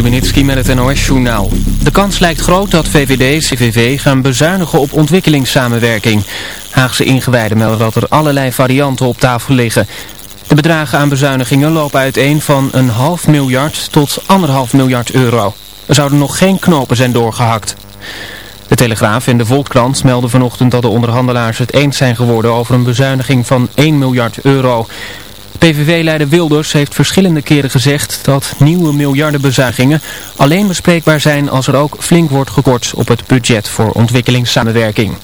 Stubenitski met het NOS-journaal. De kans lijkt groot dat VVD en CVV gaan bezuinigen op ontwikkelingssamenwerking. Haagse ingewijden melden dat er allerlei varianten op tafel liggen. De bedragen aan bezuinigingen lopen uiteen van een half miljard tot anderhalf miljard euro. Er zouden nog geen knopen zijn doorgehakt. De Telegraaf en de Volkskrant melden vanochtend dat de onderhandelaars het eens zijn geworden over een bezuiniging van 1 miljard euro. PVV-leider Wilders heeft verschillende keren gezegd dat nieuwe miljardenbezuigingen alleen bespreekbaar zijn als er ook flink wordt gekort op het budget voor ontwikkelingssamenwerking.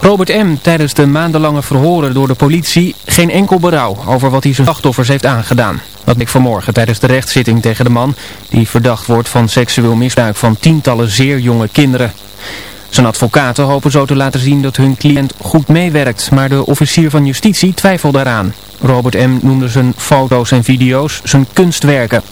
Robert M. tijdens de maandenlange verhoren door de politie geen enkel berouw over wat hij zijn slachtoffers heeft aangedaan. Dat ik vanmorgen tijdens de rechtszitting tegen de man die verdacht wordt van seksueel misbruik van tientallen zeer jonge kinderen. Zijn advocaten hopen zo te laten zien dat hun cliënt goed meewerkt, maar de officier van justitie twijfelt daaraan. Robert M. noemde zijn foto's en video's zijn kunstwerken.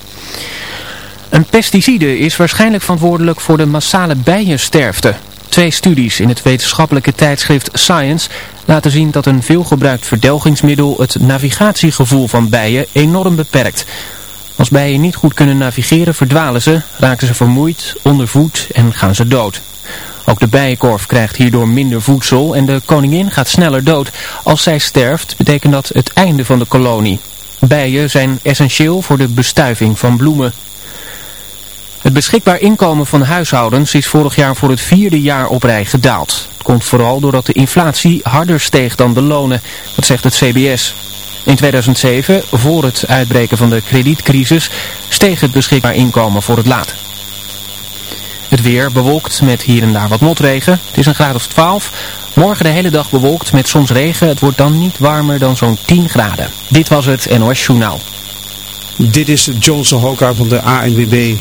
Een pesticide is waarschijnlijk verantwoordelijk voor de massale bijensterfte. Twee studies in het wetenschappelijke tijdschrift Science laten zien dat een veelgebruikt verdelgingsmiddel het navigatiegevoel van bijen enorm beperkt. Als bijen niet goed kunnen navigeren verdwalen ze, raken ze vermoeid, ondervoed en gaan ze dood. Ook de bijenkorf krijgt hierdoor minder voedsel en de koningin gaat sneller dood. Als zij sterft betekent dat het einde van de kolonie. Bijen zijn essentieel voor de bestuiving van bloemen. Het beschikbaar inkomen van huishoudens is vorig jaar voor het vierde jaar op rij gedaald. Het komt vooral doordat de inflatie harder steeg dan de lonen, dat zegt het CBS. In 2007, voor het uitbreken van de kredietcrisis, steeg het beschikbaar inkomen voor het laat. Het weer bewolkt met hier en daar wat motregen. Het is een graad of 12. Morgen de hele dag bewolkt met soms regen. Het wordt dan niet warmer dan zo'n 10 graden. Dit was het NOS Journaal. Dit is Johnson Hoka van de ANWB.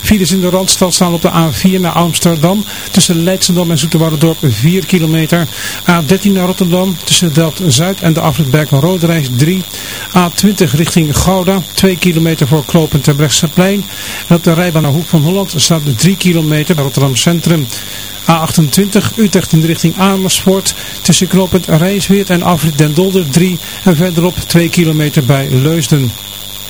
Files in de Randstad staan op de A4 naar Amsterdam. Tussen Leidschendam en Zoeterwoudendorp 4 kilometer. A13 naar Rotterdam. Tussen Delft-Zuid en de afritberg van Roodreis 3. A20 richting Gouda. 2 kilometer voor Knopen Terbrechtseplein. En op de rijbaan naar Hoek van Holland staat 3 kilometer bij Rotterdam Centrum. A28 Utrecht in de richting Amersfoort. Tussen knooppunt Rijsweert en afrit Den Dolder 3. En verderop 2 kilometer bij Leusden.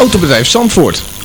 Autobedrijf Zandvoort.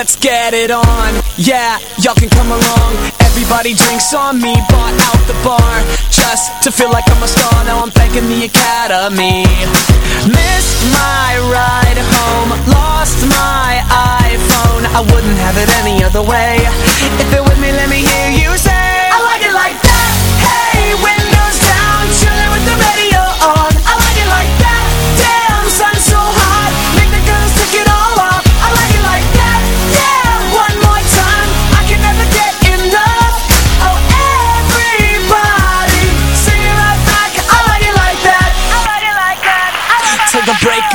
Let's get it on. Yeah, y'all can come along. Everybody drinks on me, bought out the bar. Just to feel like I'm a star, now I'm thanking the academy. Missed my ride home, lost my iPhone. I wouldn't have it any other way. If you're with me, let me hear you say, I like it like that. Hey, windows down, chilling with the radio on.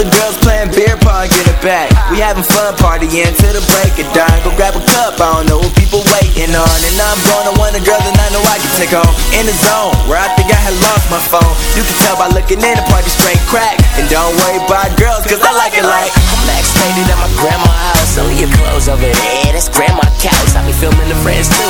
the girls playing beer pong, get it back. We having fun partying till the break of dawn. Go grab a cup, I don't know what people waiting on. And I'm gonna want a girl that I know I can take home. In the zone, where I think I had lost my phone. You can tell by looking in the party straight crack. And don't worry about girls, cause I like it like I'm faded at my grandma's house. Only your clothes over there, that's grandma couch. I be filming the friends too,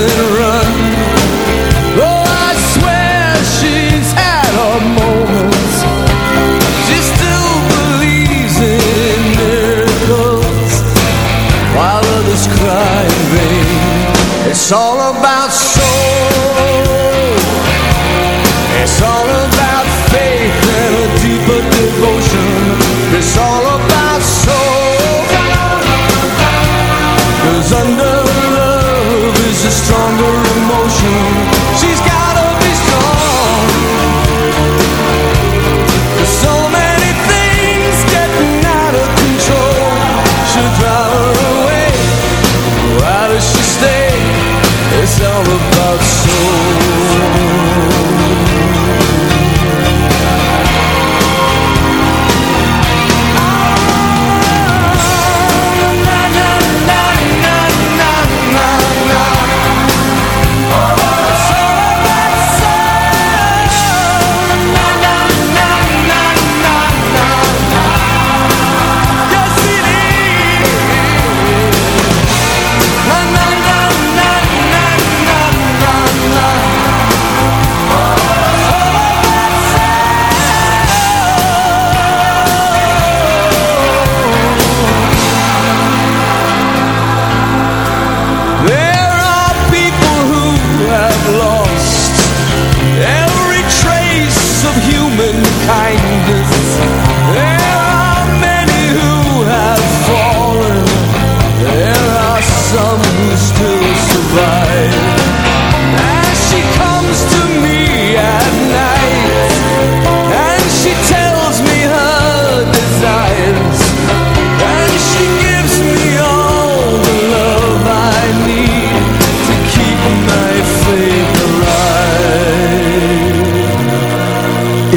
and run.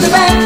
the back.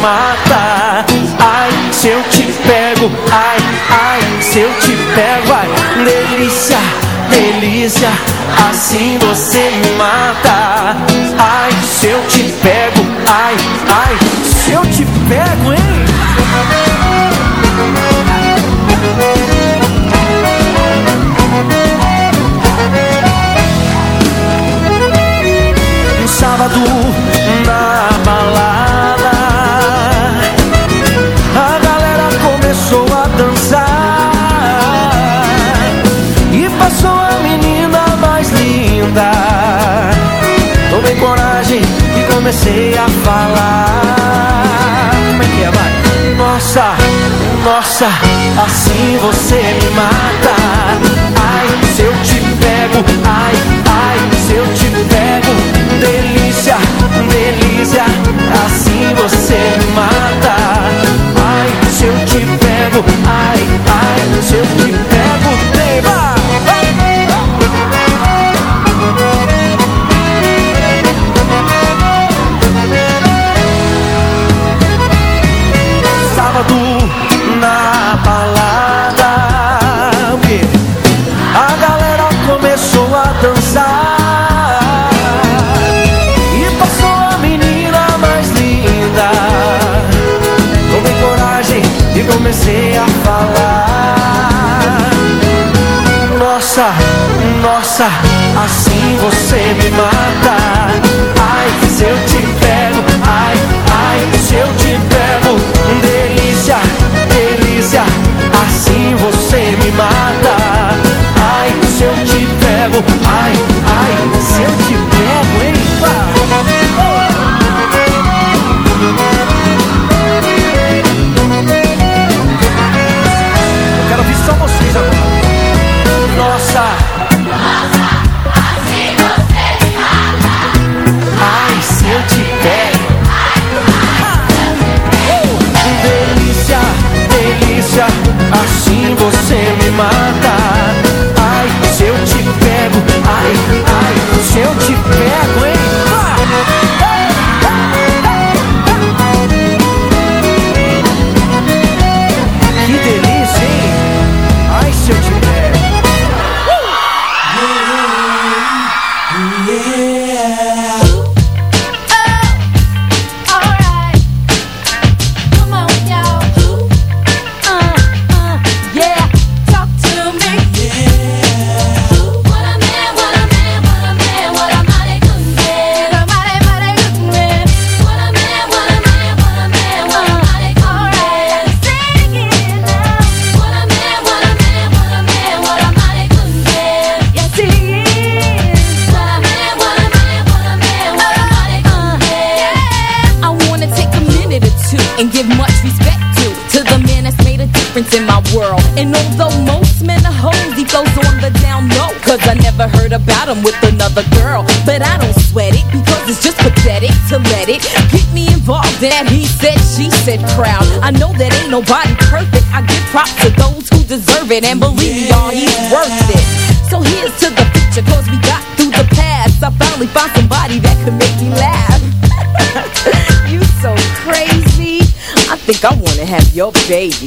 mata. Ai, se eu te pego, ai, ai, se eu te pego, ai, delícia, delícia, dança dança. Cause I never heard about him with another girl. But I don't sweat it because it's just pathetic to let it get me involved in that he said, she said crowd. I know that ain't nobody perfect. I give props to those who deserve it. And believe me, y'all, he's worth it. So here's to the future cause we got through the past. I finally found somebody that could make me laugh. you so crazy. I think I wanna have your baby.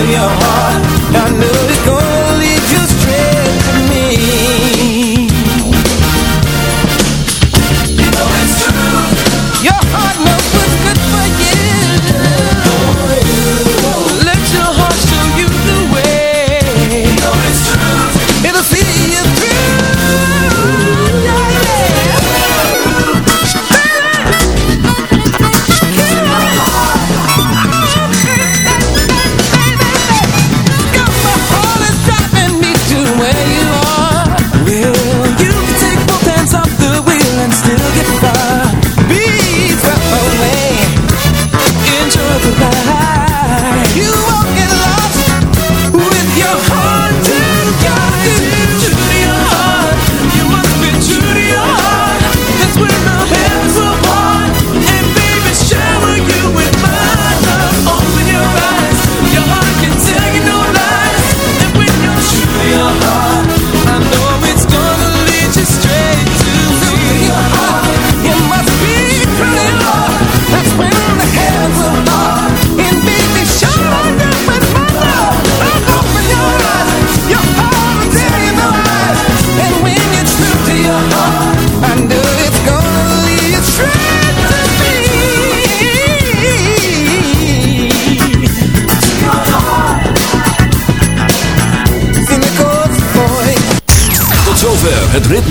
in your heart. I know it's going